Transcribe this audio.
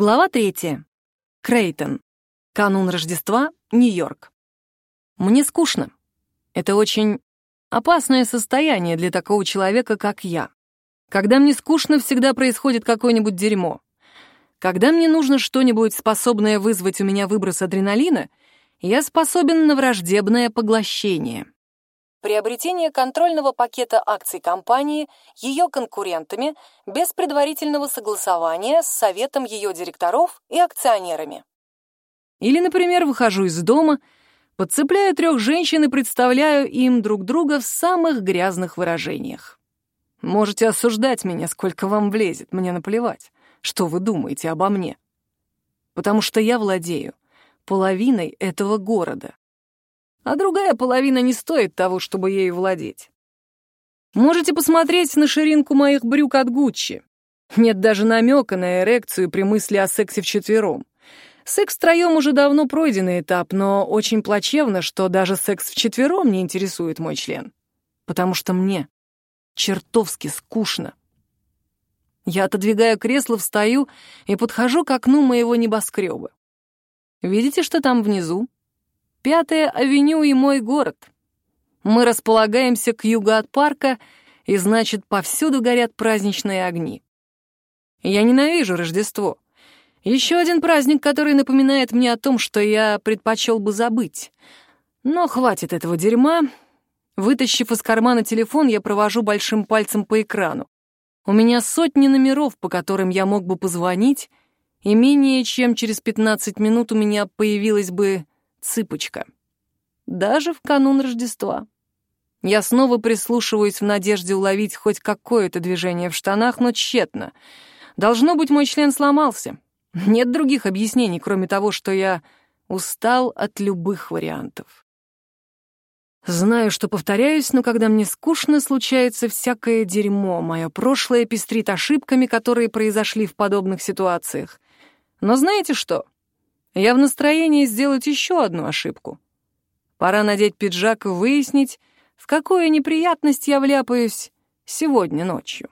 Глава третья. Крейтон. Канун Рождества, Нью-Йорк. Мне скучно. Это очень опасное состояние для такого человека, как я. Когда мне скучно, всегда происходит какое-нибудь дерьмо. Когда мне нужно что-нибудь, способное вызвать у меня выброс адреналина, я способен на враждебное поглощение. Приобретение контрольного пакета акций компании ее конкурентами без предварительного согласования с советом ее директоров и акционерами. Или, например, выхожу из дома, подцепляю трех женщин и представляю им друг друга в самых грязных выражениях. Можете осуждать меня, сколько вам влезет, мне наплевать, что вы думаете обо мне. Потому что я владею половиной этого города а другая половина не стоит того, чтобы ею владеть. Можете посмотреть на ширинку моих брюк от Гуччи. Нет даже намека на эрекцию при мысли о сексе вчетвером. Секс втроем уже давно пройденный этап, но очень плачевно, что даже секс вчетвером не интересует мой член. Потому что мне чертовски скучно. Я отодвигаю кресло, встаю и подхожу к окну моего небоскреба. Видите, что там внизу? Пятая авеню и мой город. Мы располагаемся к югу от парка, и значит, повсюду горят праздничные огни. Я ненавижу Рождество. Еще один праздник, который напоминает мне о том, что я предпочел бы забыть. Но хватит этого дерьма. Вытащив из кармана телефон, я провожу большим пальцем по экрану. У меня сотни номеров, по которым я мог бы позвонить, и менее чем через 15 минут у меня появилась бы цыпочка. Даже в канун Рождества. Я снова прислушиваюсь в надежде уловить хоть какое-то движение в штанах, но тщетно. Должно быть, мой член сломался. Нет других объяснений, кроме того, что я устал от любых вариантов. Знаю, что повторяюсь, но когда мне скучно, случается всякое дерьмо. Мое прошлое пестрит ошибками, которые произошли в подобных ситуациях. Но знаете что? Я в настроении сделать еще одну ошибку. Пора надеть пиджак и выяснить, в какую неприятность я вляпаюсь сегодня ночью.